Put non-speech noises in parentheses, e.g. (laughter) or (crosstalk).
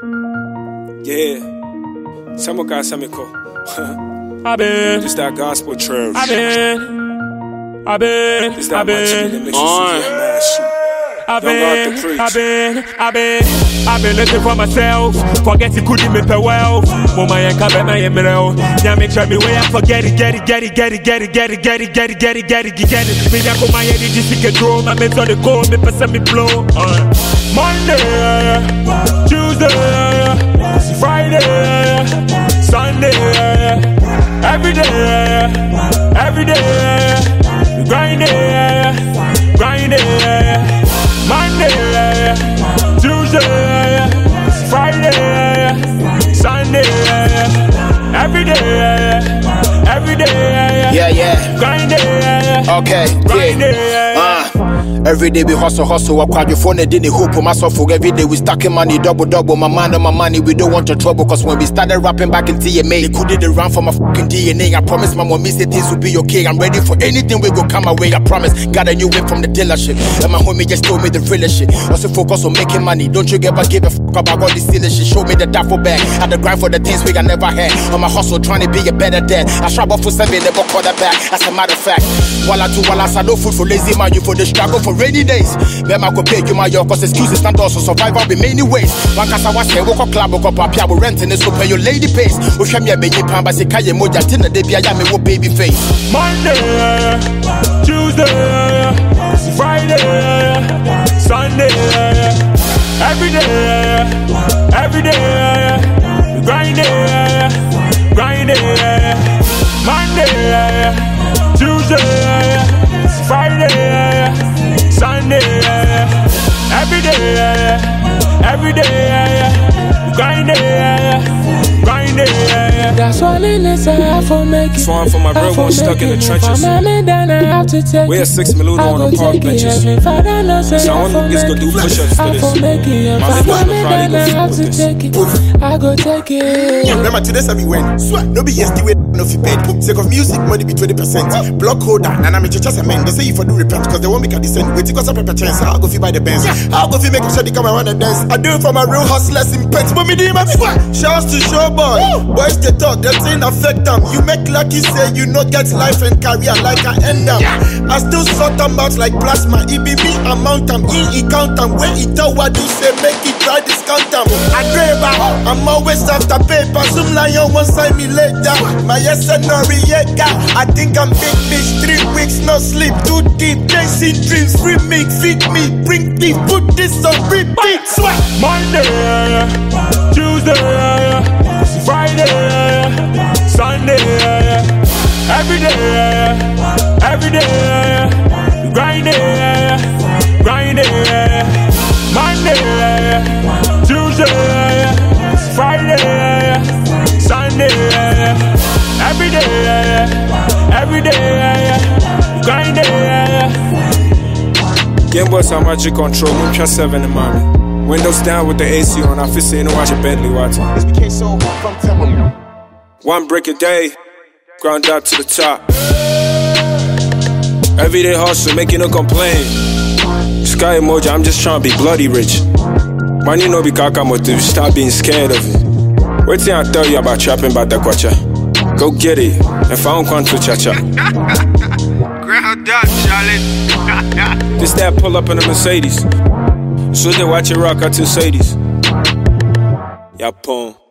Yeah. Some guy Samiko. I been, Just that gospel church. I been, I been, It's I that much in the been, mix. You see mad. I Young Arthur been, preach. I been, I been, I been living for myself. Forget it couldn't make the wealth. Mama and kabe na yemreo. Nya make sure me way I forget it, get it, get it, get it, get it, get it, get it, get it, get it, get it, get it. Me na kuma yedi jisi draw, my mates on the go, me pesa me blow. Uh. Monday, Tuesday, Friday, Sunday, every day, every day, grinding, grinding. Monday, Tuesday, Friday, Sunday, every day, every day, Yeah, yeah. grinding, Okay, grinding. yeah. Every day we hustle, hustle. Walk out your phone and didn't hoop on myself. Every day we stacking money, double, double. My mind on my money, we don't want your trouble. Cause when we started rapping back in TMA, they couldn't run for my fucking DNA. I promise my mom, say things will be okay. I'm ready for anything, we go come my way. I promise. Got a new whip from the dealership. And my homie just told me the realest shit. Also focus on making money. Don't you ever give a fuck about all this silly shit. Show me the duffel bag. Had to grind for the things we I never had. On my hustle, trying to be a better dad. I struggle for seven, never call that back. As a matter of fact, while I do, while I no food for lazy man, you for the struggle for rainy days. Man, I could pay you my your cause excuses not also survival in many ways. One cause I was here, walk a club, walk up, I will rent this, so pay your lady pays. Oh, show me a baby pan, but say, Kaya Moja, Tina, they be a yammy, baby face. Monday, Every day, yeah, yeah. Grind it, yeah, yeah. Grind it, yeah. That's why Linus I have for make it. So I'm for my real one stuck in the trenches. We're six Meludo on the park benches. So all niggas go do push ups for this. My bitch gonna probably go to take it. I go take it. Remember, today's I be when. No be yes, the no fee paid. Sake of music, money be 20%. Block holder, and I'm just a man. They say you for do repent, cause they won't make a descent. Wait, cause I paper chance. I'll go fee buy the bands. I'll go fee make a shot, they come around and dance. I do it for my real hustlers in pets. But me, do my Shouts to Showboy. Boys, they talk that thing affect them. You make lucky say you not get life and career like I end up. I still sort them out like plasma. It be me amount them. In he count them. When he tell what you say, make it try discount them. I driver. I'm always after paper. Some lion won't sign me later. My yes and. I think I'm big bitch. Three weeks no sleep. Too deep. Chasing dreams. Me. Feed me. Bring me. Put this on repeat. Sweat. Monday, Tuesday, every day, every day, grinding, grinding. Monday, Tuesday, Friday, Sunday, every day, every day, grinding. Game Boy some magic control. Moon Trust 7 in mommy. Windows down with the AC on. I feel saying, watch your Bentley watching. This became so from Temple. One brick a day, ground up to the top. Everyday hustle, making no complaint. Sky emoji, I'm just trying to be bloody rich. Man, you know, be kaka motive, stop being scared of it. Wait till I tell you about trapping about the kwacha. Go get it, if I don't come to cha cha. (laughs) Ground up, Charlie. (laughs) This that pull up in a Mercedes. So they watch it rock out to Sadie's. Yapon.